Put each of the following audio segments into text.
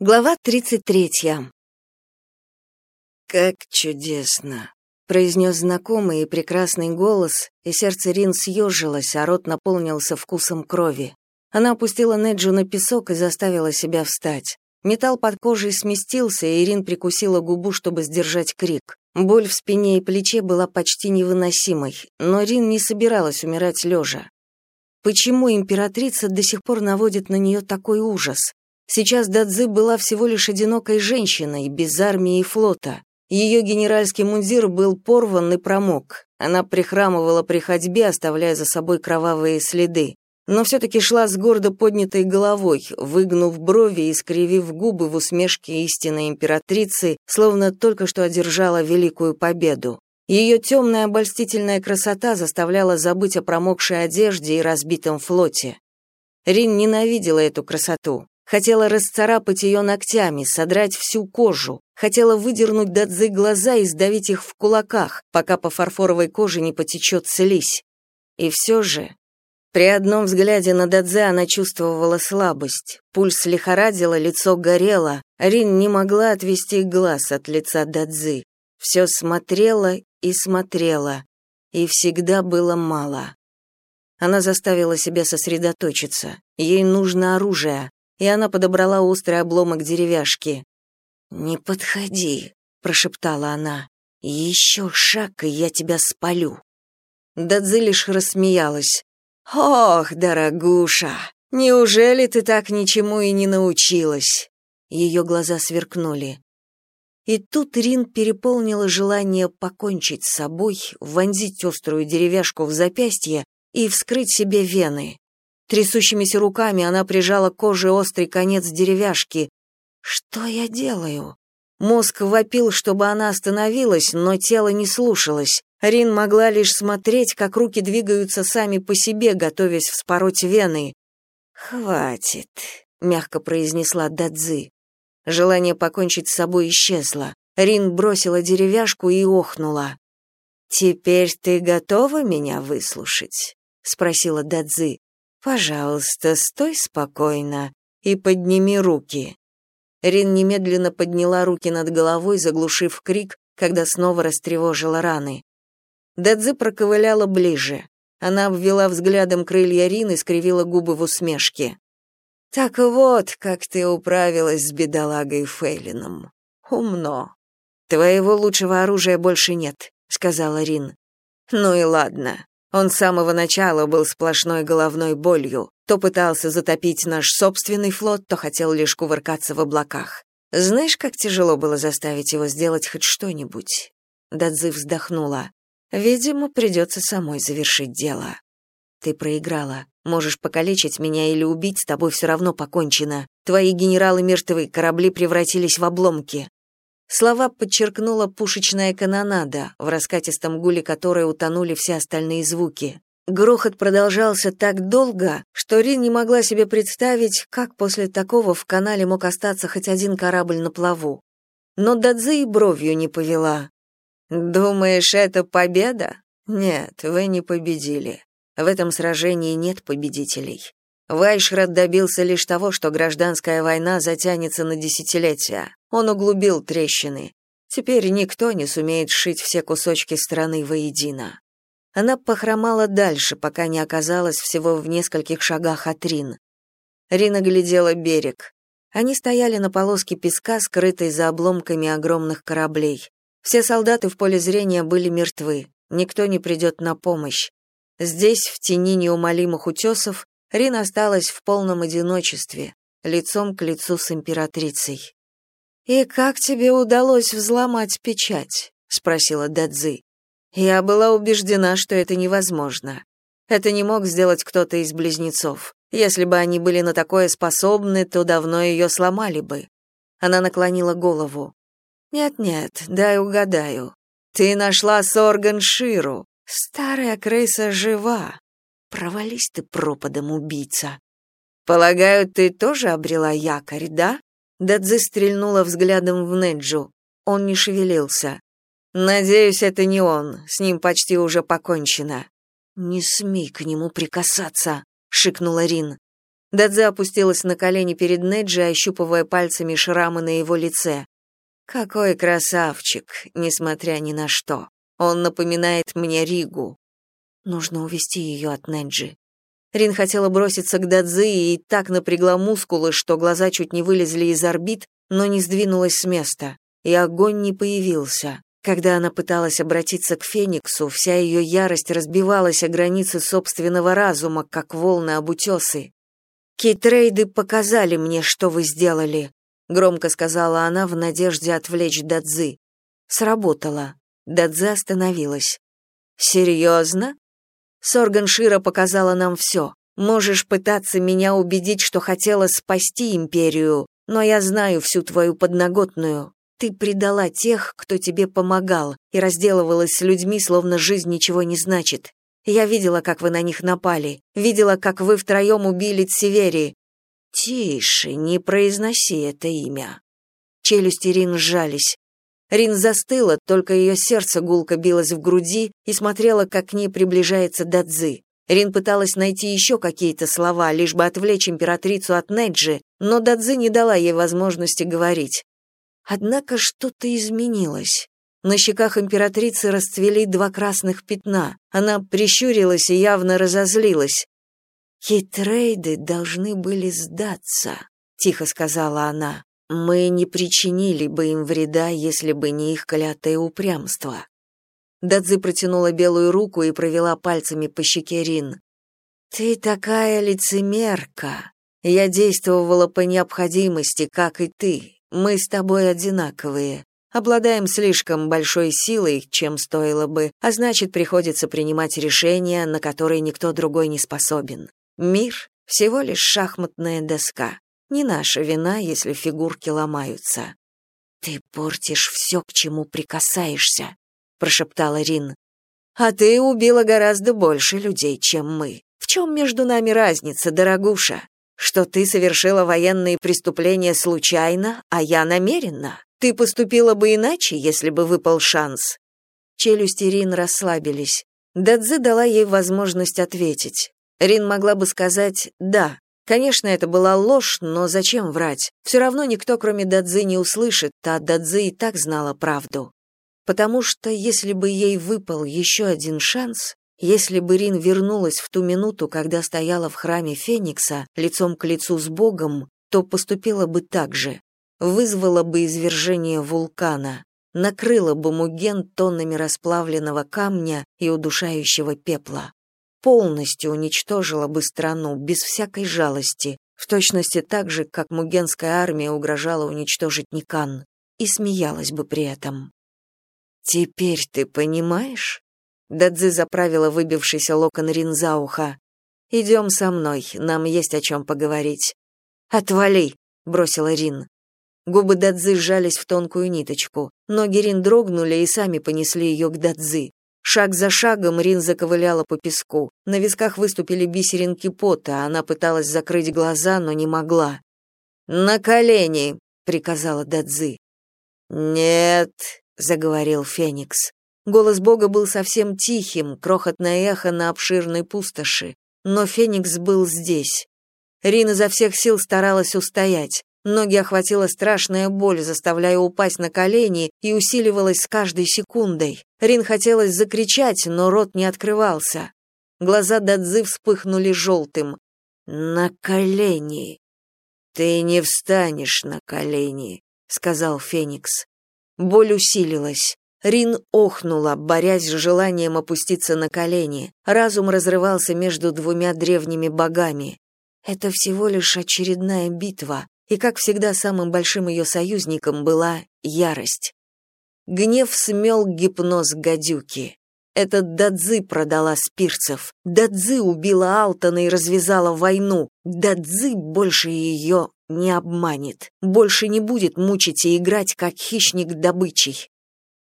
Глава 33. «Как чудесно!» — произнес знакомый и прекрасный голос, и сердце Рин съежилось, а рот наполнился вкусом крови. Она опустила Неджу на песок и заставила себя встать. Металл под кожей сместился, и Рин прикусила губу, чтобы сдержать крик. Боль в спине и плече была почти невыносимой, но Рин не собиралась умирать лежа. Почему императрица до сих пор наводит на нее такой ужас? Сейчас Дадзи была всего лишь одинокой женщиной, без армии и флота. Ее генеральский мундир был порван и промок. Она прихрамывала при ходьбе, оставляя за собой кровавые следы. Но все-таки шла с гордо поднятой головой, выгнув брови и скривив губы в усмешке истинной императрицы, словно только что одержала великую победу. Ее темная обольстительная красота заставляла забыть о промокшей одежде и разбитом флоте. Рин ненавидела эту красоту. Хотела расцарапать ее ногтями, содрать всю кожу. Хотела выдернуть Дадзе глаза и сдавить их в кулаках, пока по фарфоровой коже не потечет слизь. И все же... При одном взгляде на Дадзе она чувствовала слабость. Пульс лихорадило, лицо горело. Рин не могла отвести глаз от лица Дадзы. Все смотрела и смотрела. И всегда было мало. Она заставила себя сосредоточиться. Ей нужно оружие, и она подобрала острый обломок деревяшки. «Не подходи», — прошептала она. «Еще шаг, и я тебя спалю». Дадзи лишь рассмеялась. «Ох, дорогуша, неужели ты так ничему и не научилась?» Ее глаза сверкнули. И тут Рин переполнила желание покончить с собой, вонзить острую деревяшку в запястье и вскрыть себе вены. Трясущимися руками она прижала к коже острый конец деревяшки. «Что я делаю?» Мозг вопил, чтобы она остановилась, но тело не слушалось. Рин могла лишь смотреть, как руки двигаются сами по себе, готовясь вспороть вены. «Хватит», — мягко произнесла Дадзи. Желание покончить с собой исчезло. Рин бросила деревяшку и охнула. «Теперь ты готова меня выслушать?» — спросила Дадзи. Пожалуйста, стой спокойно и подними руки. Рин немедленно подняла руки над головой, заглушив крик, когда снова растревожила раны. Дадзи проковыляла ближе. Она обвела взглядом крылья Рин и скривила губы в усмешке. «Так вот, как ты управилась с бедолагой Фейлином. Умно. Твоего лучшего оружия больше нет», — сказала Рин. «Ну и ладно. Он с самого начала был сплошной головной болью. То пытался затопить наш собственный флот, то хотел лишь кувыркаться в облаках. Знаешь, как тяжело было заставить его сделать хоть что-нибудь? Дадзи вздохнула. Видимо, придется самой завершить дело. Ты проиграла. Можешь покалечить меня или убить, с тобой все равно покончено. Твои генералы мертвы, корабли превратились в обломки. Слова подчеркнула пушечная канонада, в раскатистом гуле которой утонули все остальные звуки. Грохот продолжался так долго, что Рин не могла себе представить, как после такого в канале мог остаться хоть один корабль на плаву. Но Дадзи и бровью не повела. «Думаешь, это победа? Нет, вы не победили. В этом сражении нет победителей. Вайшрат добился лишь того, что гражданская война затянется на десятилетия. Он углубил трещины. Теперь никто не сумеет сшить все кусочки страны воедино. Она похромала дальше, пока не оказалась всего в нескольких шагах от Рин. Рина глядела берег. Они стояли на полоске песка, скрытой за обломками огромных кораблей. Все солдаты в поле зрения были мертвы. Никто не придет на помощь. Здесь, в тени неумолимых утесов, Рин осталась в полном одиночестве, лицом к лицу с императрицей. «И как тебе удалось взломать печать?» — спросила Дадзи. Я была убеждена, что это невозможно. Это не мог сделать кто-то из близнецов. Если бы они были на такое способны, то давно ее сломали бы. Она наклонила голову. «Нет-нет, дай угадаю. Ты нашла Сорган Ширу. Старая крыса жива. Провались ты пропадом, убийца. Полагаю, ты тоже обрела якорь, да? Дадзи стрельнула взглядом в Неджу. Он не шевелился. Надеюсь, это не он. С ним почти уже покончено. Не смей к нему прикасаться, шикнула Рин. Дадзе опустилась на колени перед Неджи, ощупывая пальцами шрамы на его лице. Какой красавчик, несмотря ни на что. Он напоминает мне Ригу. Нужно увести ее от Неджи. Рин хотела броситься к Дадзи и так напрягла мускулы, что глаза чуть не вылезли из орбит, но не сдвинулась с места, и огонь не появился. Когда она пыталась обратиться к Фениксу, вся ее ярость разбивалась о границы собственного разума, как волны об утесы. «Кейтрейды показали мне, что вы сделали», — громко сказала она в надежде отвлечь Дадзи. Сработало. Дадзи остановилась. «Серьезно?» Сорган Шира показала нам все. Можешь пытаться меня убедить, что хотела спасти империю, но я знаю всю твою подноготную. Ты предала тех, кто тебе помогал, и разделывалась с людьми, словно жизнь ничего не значит. Я видела, как вы на них напали, видела, как вы втроем убили Цивери. Тише, не произноси это имя. Челюсти Рин сжались. Рин застыла, только ее сердце гулко билось в груди и смотрела, как к ней приближается Дадзи. Рин пыталась найти еще какие-то слова, лишь бы отвлечь императрицу от Неджи, но Дадзи не дала ей возможности говорить. Однако что-то изменилось. На щеках императрицы расцвели два красных пятна. Она прищурилась и явно разозлилась. «Хитрейды должны были сдаться», — тихо сказала она. Мы не причинили бы им вреда, если бы не их клятое упрямство. Дадзи протянула белую руку и провела пальцами по щеке Рин. Ты такая лицемерка. Я действовала по необходимости, как и ты. Мы с тобой одинаковые. Обладаем слишком большой силой, чем стоило бы, а значит, приходится принимать решения, на которые никто другой не способен. Мир всего лишь шахматная доска. Не наша вина, если фигурки ломаются. Ты портишь все, к чему прикасаешься, прошептала Рин. А ты убила гораздо больше людей, чем мы. В чем между нами разница, дорогуша? Что ты совершила военные преступления случайно, а я намеренно? Ты поступила бы иначе, если бы выпал шанс. Челюсти Рин расслабились. Дадзи дала ей возможность ответить. Рин могла бы сказать «да», Конечно, это была ложь, но зачем врать? Все равно никто, кроме Дадзи, не услышит, а Дадзи и так знала правду. Потому что если бы ей выпал еще один шанс, если бы Рин вернулась в ту минуту, когда стояла в храме Феникса, лицом к лицу с Богом, то поступила бы так же. Вызвала бы извержение вулкана, накрыла бы Муген тоннами расплавленного камня и удушающего пепла полностью уничтожила бы страну без всякой жалости, в точности так же, как мугенская армия угрожала уничтожить Никан, и смеялась бы при этом. «Теперь ты понимаешь?» Дадзи заправила выбившийся локон Рин за ухо. «Идем со мной, нам есть о чем поговорить». «Отвали!» — бросила Рин. Губы Дадзи сжались в тонкую ниточку. Ноги Рин дрогнули и сами понесли ее к Дадзи. Шаг за шагом Рин заковыляла по песку. На висках выступили бисеринки пота, она пыталась закрыть глаза, но не могла. «На колени!» — приказала Дадзи. «Нет», — заговорил Феникс. Голос Бога был совсем тихим, крохотное эхо на обширной пустоши. Но Феникс был здесь. Рин изо всех сил старалась устоять. Ноги охватила страшная боль, заставляя упасть на колени, и усиливалась с каждой секундой. Рин хотелось закричать, но рот не открывался. Глаза Дадзы вспыхнули желтым. «На колени!» «Ты не встанешь на колени», — сказал Феникс. Боль усилилась. Рин охнула, борясь с желанием опуститься на колени. Разум разрывался между двумя древними богами. Это всего лишь очередная битва, и, как всегда, самым большим ее союзником была ярость. Гнев смел гипноз гадюки. Этот Дадзи продала спирцев. Дадзи убила Алтона и развязала войну. Дадзи больше ее не обманет. Больше не будет мучить и играть, как хищник добычей.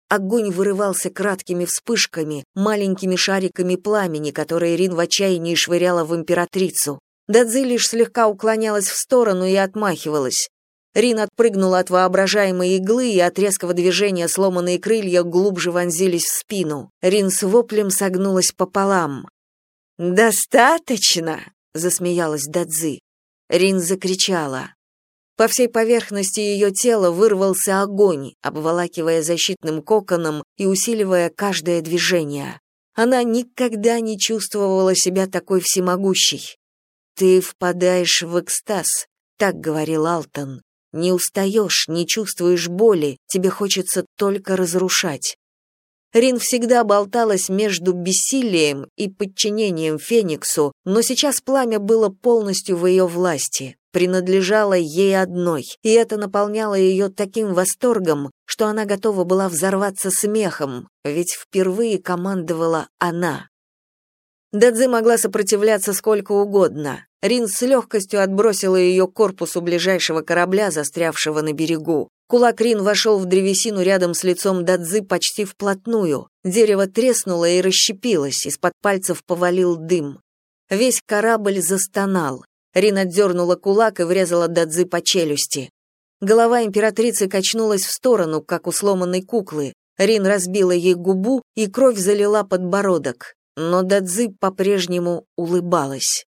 Огонь вырывался краткими вспышками, маленькими шариками пламени, которые Рин в отчаянии швыряла в императрицу. Дадзи лишь слегка уклонялась в сторону и отмахивалась. Рин отпрыгнула от воображаемой иглы, и от резкого движения сломанные крылья глубже вонзились в спину. Рин с воплем согнулась пополам. «Достаточно!» — засмеялась Дадзи. Рин закричала. По всей поверхности ее тела вырвался огонь, обволакивая защитным коконом и усиливая каждое движение. Она никогда не чувствовала себя такой всемогущей. «Ты впадаешь в экстаз», — так говорил Алтон. «Не устаешь, не чувствуешь боли, тебе хочется только разрушать». Рин всегда болталась между бессилием и подчинением Фениксу, но сейчас пламя было полностью в ее власти, принадлежало ей одной, и это наполняло ее таким восторгом, что она готова была взорваться смехом, ведь впервые командовала она. Дадзи могла сопротивляться сколько угодно. Рин с легкостью отбросила ее к корпусу ближайшего корабля, застрявшего на берегу. Кулак Рин вошел в древесину рядом с лицом Дадзы почти вплотную. Дерево треснуло и расщепилось, из-под пальцев повалил дым. Весь корабль застонал. Рин отдернула кулак и врезала Дадзы по челюсти. Голова императрицы качнулась в сторону, как у сломанной куклы. Рин разбила ей губу, и кровь залила подбородок. Но Дадзы по-прежнему улыбалась.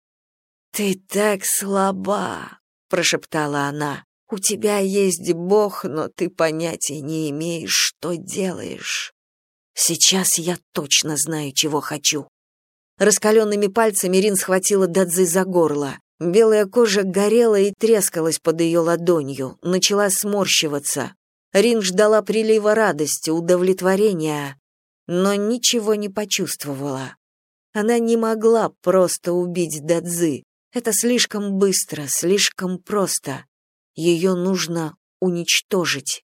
«Ты так слаба», — прошептала она. У тебя есть Бог, но ты понятия не имеешь, что делаешь. Сейчас я точно знаю, чего хочу. Раскаленными пальцами Рин схватила Дадзи за горло. Белая кожа горела и трескалась под ее ладонью, начала сморщиваться. Рин ждала прилива радости, удовлетворения, но ничего не почувствовала. Она не могла просто убить Дадзи. Это слишком быстро, слишком просто. Ее нужно уничтожить.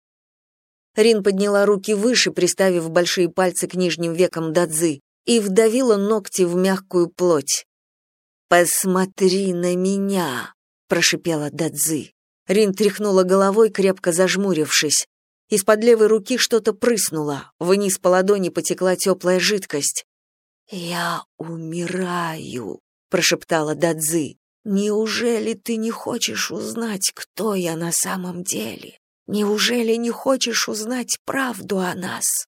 Рин подняла руки выше, приставив большие пальцы к нижним векам Дадзы, и вдавила ногти в мягкую плоть. «Посмотри на меня!» — прошипела Дадзы. Рин тряхнула головой, крепко зажмурившись. Из-под левой руки что-то прыснуло, вниз по ладони потекла теплая жидкость. «Я умираю», — прошептала Дадзы. Неужели ты не хочешь узнать, кто я на самом деле? Неужели не хочешь узнать правду о нас?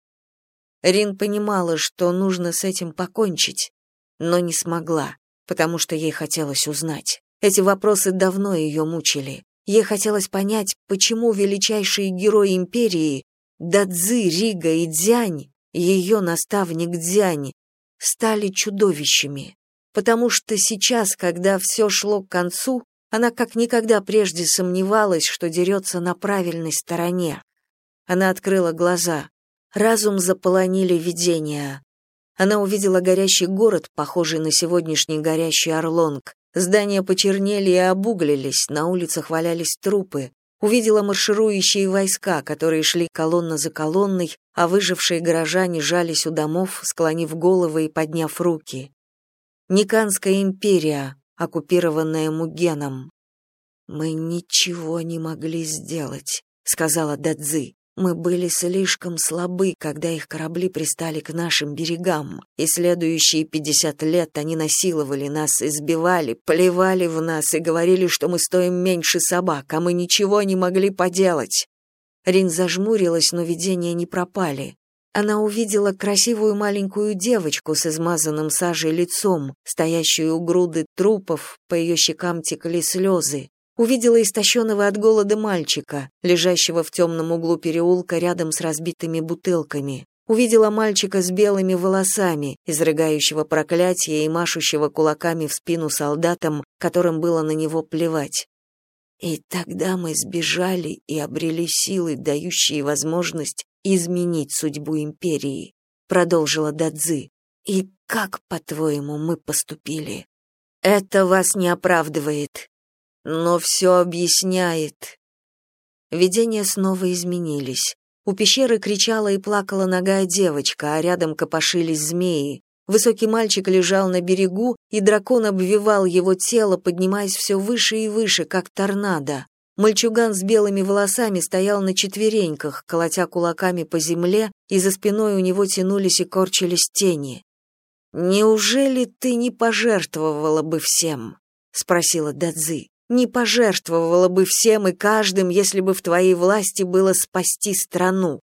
Рин понимала, что нужно с этим покончить, но не смогла, потому что ей хотелось узнать. Эти вопросы давно ее мучили. Ей хотелось понять, почему величайшие герои империи Дадзи, Рига и Дзянь, ее наставник Дзянь, стали чудовищами потому что сейчас, когда все шло к концу, она как никогда прежде сомневалась, что дерется на правильной стороне. Она открыла глаза. Разум заполонили видения. Она увидела горящий город, похожий на сегодняшний горящий Орлонг. Здания почернели и обуглились, на улицах валялись трупы. Увидела марширующие войска, которые шли колонна за колонной, а выжившие горожане жались у домов, склонив головы и подняв руки. Никанская империя, оккупированная Мугеном. Мы ничего не могли сделать, сказала Дадзи. Мы были слишком слабы, когда их корабли пристали к нашим берегам, и следующие пятьдесят лет они насиловали нас, избивали, плевали в нас и говорили, что мы стоим меньше собак, а мы ничего не могли поделать. Рин зажмурилась, но видения не пропали она увидела красивую маленькую девочку с измазанным сажей лицом, стоящую у груды трупов, по ее щекам текли слезы. Увидела истощенного от голода мальчика, лежащего в темном углу переулка рядом с разбитыми бутылками. Увидела мальчика с белыми волосами, изрыгающего проклятие и машущего кулаками в спину солдатам, которым было на него плевать. И тогда мы сбежали и обрели силы, дающие возможность изменить судьбу империи, продолжила Дадзи. И как, по-твоему, мы поступили? Это вас не оправдывает, но все объясняет. Видения снова изменились. У пещеры кричала и плакала ногая девочка, а рядом копошились змеи. Высокий мальчик лежал на берегу, и дракон обвивал его тело, поднимаясь все выше и выше, как торнадо. Мальчуган с белыми волосами стоял на четвереньках, колотя кулаками по земле, и за спиной у него тянулись и корчились тени. «Неужели ты не пожертвовала бы всем?» — спросила Дадзи. «Не пожертвовала бы всем и каждым, если бы в твоей власти было спасти страну?»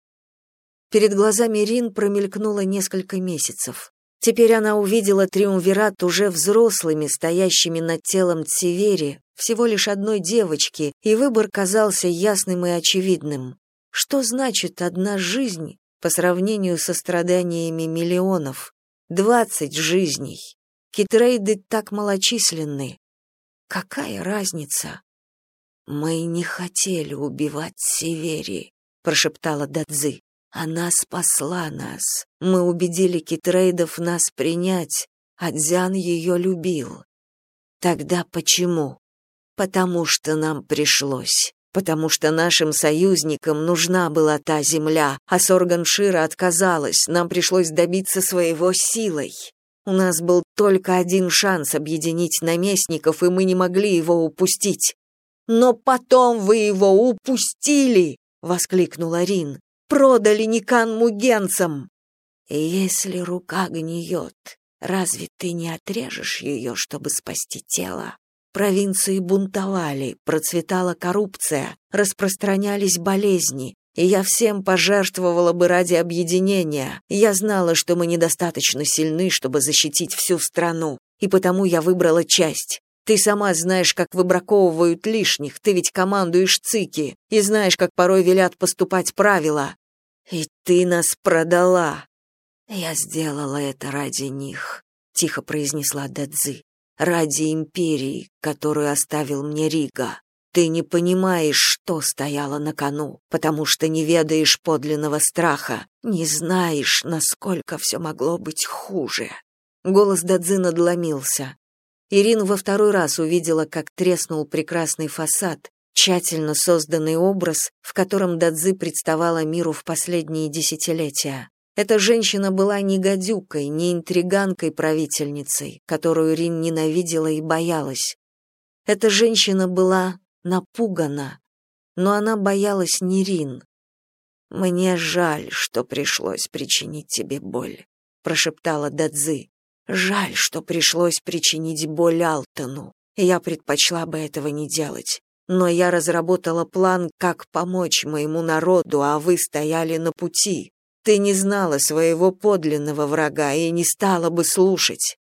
Перед глазами Рин промелькнуло несколько месяцев. Теперь она увидела триумвират уже взрослыми, стоящими над телом Цивери, всего лишь одной девочки, и выбор казался ясным и очевидным. Что значит одна жизнь по сравнению со страданиями миллионов? Двадцать жизней. Китрейды так малочисленны. Какая разница? Мы не хотели убивать Севери, прошептала Дадзи. Она спасла нас. Мы убедили китрейдов нас принять, а Дзян ее любил. Тогда почему? Потому что нам пришлось. Потому что нашим союзникам нужна была та земля, а Сорганшира отказалась, нам пришлось добиться своего силой. У нас был только один шанс объединить наместников, и мы не могли его упустить. «Но потом вы его упустили!» — воскликнула Рин продали Никан мугенцам. Если рука гниет, разве ты не отрежешь ее, чтобы спасти тело? Провинции бунтовали, процветала коррупция, распространялись болезни, и я всем пожертвовала бы ради объединения. Я знала, что мы недостаточно сильны, чтобы защитить всю страну, и потому я выбрала часть. Ты сама знаешь, как выбраковывают лишних, ты ведь командуешь ЦИКи, и знаешь, как порой велят поступать правила. И ты нас продала. Я сделала это ради них, тихо произнесла Дадзи. Ради империи, которую оставил мне Рига. Ты не понимаешь, что стояло на кону, потому что не ведаешь подлинного страха, не знаешь, насколько все могло быть хуже. Голос Дадзи надломился. Ирина во второй раз увидела, как треснул прекрасный фасад, тщательно созданный образ, в котором Дадзи представала миру в последние десятилетия. Эта женщина была не гадюкой, не интриганкой-правительницей, которую Рин ненавидела и боялась. Эта женщина была напугана, но она боялась не Рин. «Мне жаль, что пришлось причинить тебе боль», — прошептала Дадзи. «Жаль, что пришлось причинить боль Алтону. Я предпочла бы этого не делать но я разработала план, как помочь моему народу, а вы стояли на пути. Ты не знала своего подлинного врага и не стала бы слушать.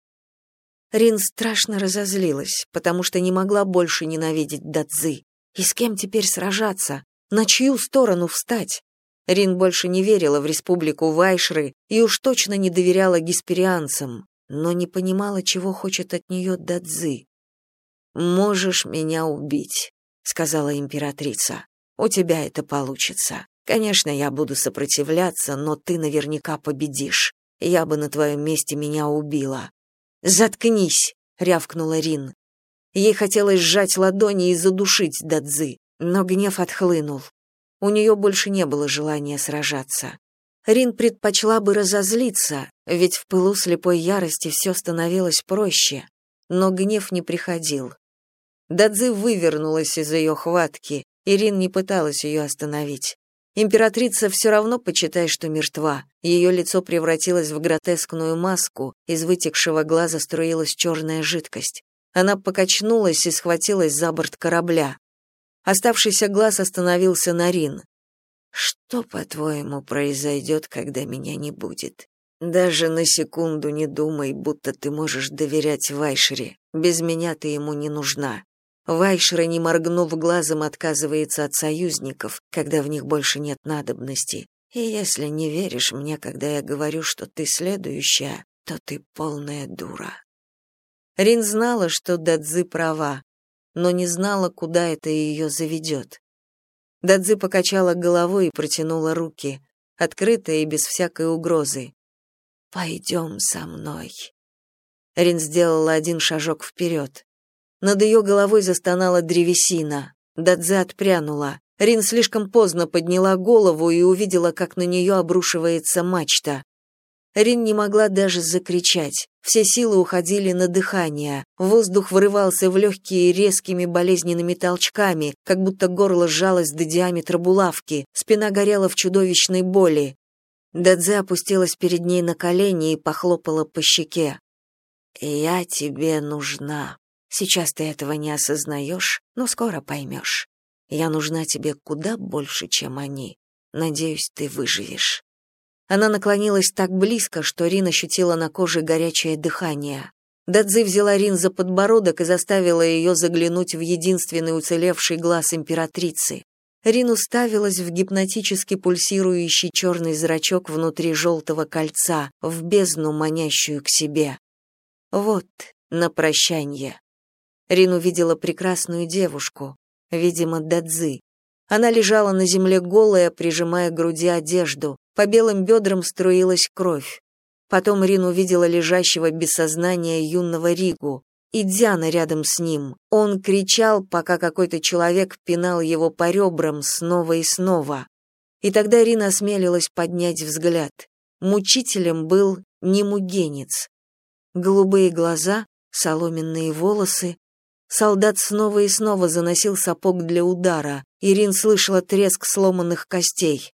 Рин страшно разозлилась, потому что не могла больше ненавидеть Дадзы. И с кем теперь сражаться? На чью сторону встать? Рин больше не верила в республику Вайшры и уж точно не доверяла гисперианцам, но не понимала, чего хочет от нее Дадзы. «Можешь меня убить, сказала императрица. У тебя это получится. Конечно, я буду сопротивляться, но ты наверняка победишь. Я бы на твоем месте меня убила. Заткнись, рявкнула Рин. Ей хотелось сжать ладони и задушить Дадзы, но гнев отхлынул. У нее больше не было желания сражаться. Рин предпочла бы разозлиться, ведь в пылу слепой ярости все становилось проще, но гнев не приходил. Дадзи вывернулась из ее хватки, Ирин не пыталась ее остановить. Императрица все равно, почитай, что мертва. Ее лицо превратилось в гротескную маску, из вытекшего глаза струилась черная жидкость. Она покачнулась и схватилась за борт корабля. Оставшийся глаз остановился на Рин. «Что, по-твоему, произойдет, когда меня не будет? Даже на секунду не думай, будто ты можешь доверять Вайшере. Без меня ты ему не нужна. Вайшера, не моргнув глазом, отказывается от союзников, когда в них больше нет надобности. И если не веришь мне, когда я говорю, что ты следующая, то ты полная дура. Рин знала, что Дадзи права, но не знала, куда это ее заведет. Дадзи покачала головой и протянула руки, открытая и без всякой угрозы. «Пойдем со мной». Рин сделала один шажок вперед. Над ее головой застонала древесина. Дадзе отпрянула. Рин слишком поздно подняла голову и увидела, как на нее обрушивается мачта. Рин не могла даже закричать. Все силы уходили на дыхание. Воздух вырывался в легкие резкими болезненными толчками, как будто горло сжалось до диаметра булавки. Спина горела в чудовищной боли. Дадзе опустилась перед ней на колени и похлопала по щеке. «Я тебе нужна», Сейчас ты этого не осознаешь, но скоро поймешь. Я нужна тебе куда больше, чем они. Надеюсь, ты выживешь. Она наклонилась так близко, что Рин ощутила на коже горячее дыхание. Дадзи взяла Рин за подбородок и заставила ее заглянуть в единственный уцелевший глаз императрицы. Рин уставилась в гипнотически пульсирующий черный зрачок внутри желтого кольца, в бездну, манящую к себе. Вот, на прощанье. Рин увидела прекрасную девушку, видимо, Дадзи. Она лежала на земле голая, прижимая к груди одежду. По белым бедрам струилась кровь. Потом Рин увидела лежащего без сознания юного Ригу и Диана рядом с ним. Он кричал, пока какой-то человек пинал его по ребрам снова и снова. И тогда Рина осмелилась поднять взгляд. Мучителем был не мугенец. Голубые глаза, соломенные волосы. Солдат снова и снова заносил сапог для удара. Ирин слышала треск сломанных костей.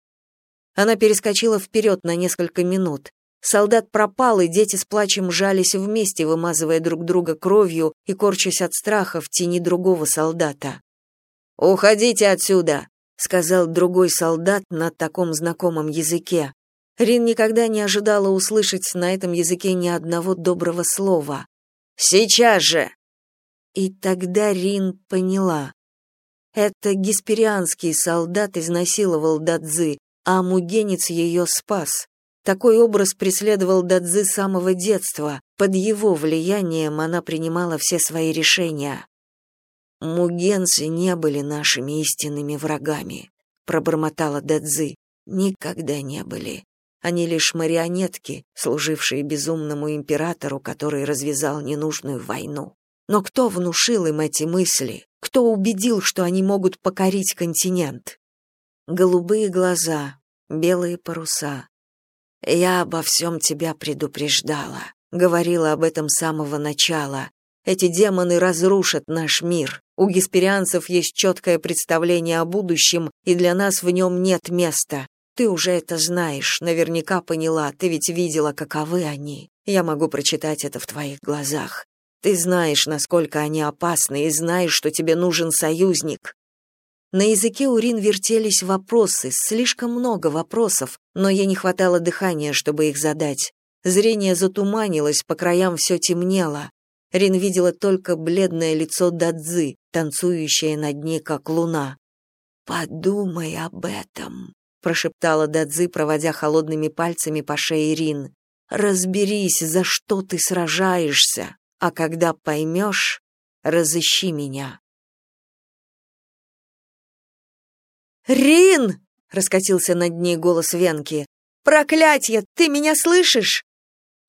Она перескочила вперед на несколько минут. Солдат пропал, и дети с плачем жались вместе, вымазывая друг друга кровью и корчась от страха в тени другого солдата. «Уходите отсюда!» — сказал другой солдат на таком знакомом языке. Рин никогда не ожидала услышать на этом языке ни одного доброго слова. «Сейчас же!» И тогда Рин поняла. Это гесперианский солдат изнасиловал Дадзы, а мугенец ее спас. Такой образ преследовал Дадзи с самого детства. Под его влиянием она принимала все свои решения. «Мугенцы не были нашими истинными врагами», — пробормотала Дадзи. «Никогда не были. Они лишь марионетки, служившие безумному императору, который развязал ненужную войну. Но кто внушил им эти мысли? Кто убедил, что они могут покорить континент? Голубые глаза, белые паруса, я обо всем тебя предупреждала, говорила об этом с самого начала. Эти демоны разрушат наш мир. У гесперианцев есть четкое представление о будущем, и для нас в нем нет места. Ты уже это знаешь, наверняка поняла, ты ведь видела, каковы они. Я могу прочитать это в твоих глазах. Ты знаешь, насколько они опасны, и знаешь, что тебе нужен союзник. На языке Урин вертелись вопросы, слишком много вопросов, но ей не хватало дыхания, чтобы их задать. Зрение затуманилось, по краям все темнело. Рин видела только бледное лицо Дадзы, танцующее над ней, как луна. «Подумай об этом», — прошептала Дадзы, проводя холодными пальцами по шее Рин. «Разберись, за что ты сражаешься, а когда поймешь, разыщи меня». «Рин!» — раскатился над ней голос Венки. «Проклятье! Ты меня слышишь?»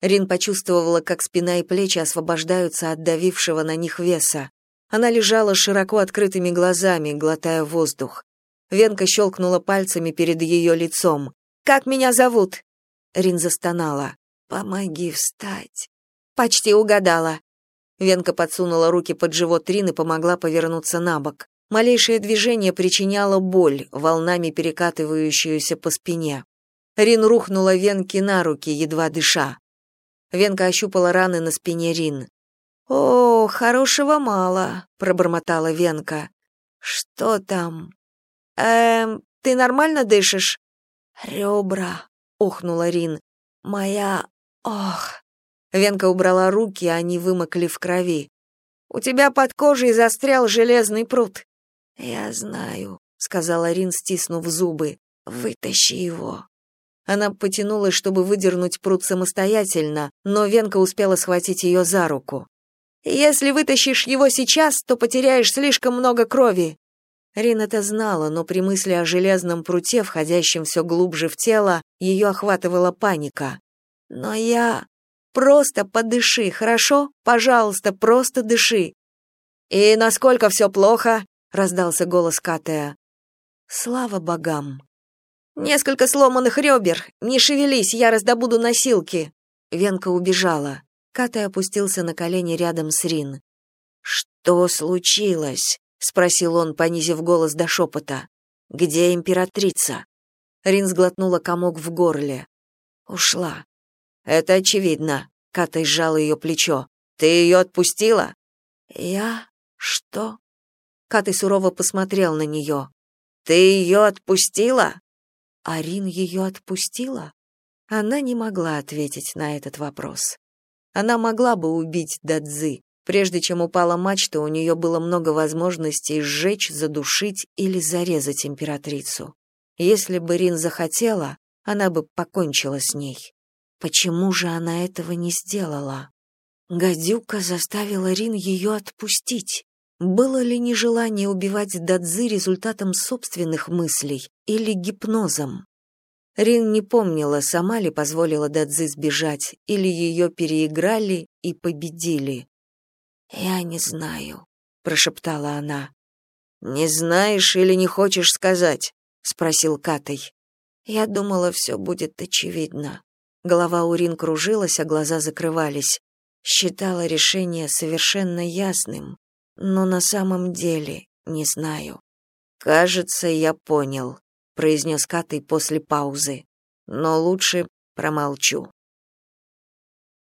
Рин почувствовала, как спина и плечи освобождаются от давившего на них веса. Она лежала широко открытыми глазами, глотая воздух. Венка щелкнула пальцами перед ее лицом. «Как меня зовут?» Рин застонала. «Помоги встать». «Почти угадала». Венка подсунула руки под живот Рин и помогла повернуться на бок. Малейшее движение причиняло боль, волнами перекатывающуюся по спине. Рин рухнула Венке на руки, едва дыша. Венка ощупала раны на спине Рин. «О, хорошего мало», — пробормотала Венка. «Что там?» «Эм, ты нормально дышишь?» «Ребра», — охнула Рин. «Моя... ох...» Венка убрала руки, они вымокли в крови. «У тебя под кожей застрял железный пруд. «Я знаю», — сказала Рин, стиснув зубы. «Вытащи его». Она потянулась, чтобы выдернуть пруд самостоятельно, но Венка успела схватить ее за руку. «Если вытащишь его сейчас, то потеряешь слишком много крови». Рин это знала, но при мысли о железном пруте, входящем все глубже в тело, ее охватывала паника. «Но я...» «Просто подыши, хорошо? Пожалуйста, просто дыши». «И насколько все плохо?» раздался голос Катая. Слава богам. Несколько сломанных ребер. Не шевелись, я раздобуду носилки. Венка убежала. Катай опустился на колени рядом с Рин. Что случилось? спросил он, понизив голос до шепота. Где императрица? Рин сглотнула комок в горле. Ушла. Это очевидно. Катай сжал ее плечо. Ты ее отпустила? Я? Что? Каты сурово посмотрел на нее. «Ты ее отпустила?» Арин ее отпустила? Она не могла ответить на этот вопрос. Она могла бы убить Дадзы. Прежде чем упала мачта, у нее было много возможностей сжечь, задушить или зарезать императрицу. Если бы Рин захотела, она бы покончила с ней. Почему же она этого не сделала? Гадюка заставила Рин ее отпустить. Было ли нежелание убивать Дадзы результатом собственных мыслей или гипнозом? Рин не помнила, сама ли позволила Дадзи сбежать, или ее переиграли и победили. «Я не знаю», — прошептала она. «Не знаешь или не хочешь сказать?» — спросил Катай. Я думала, все будет очевидно. Голова у Рин кружилась, а глаза закрывались. Считала решение совершенно ясным, но на самом деле не знаю. «Кажется, я понял», произнес Катей после паузы. Но лучше промолчу.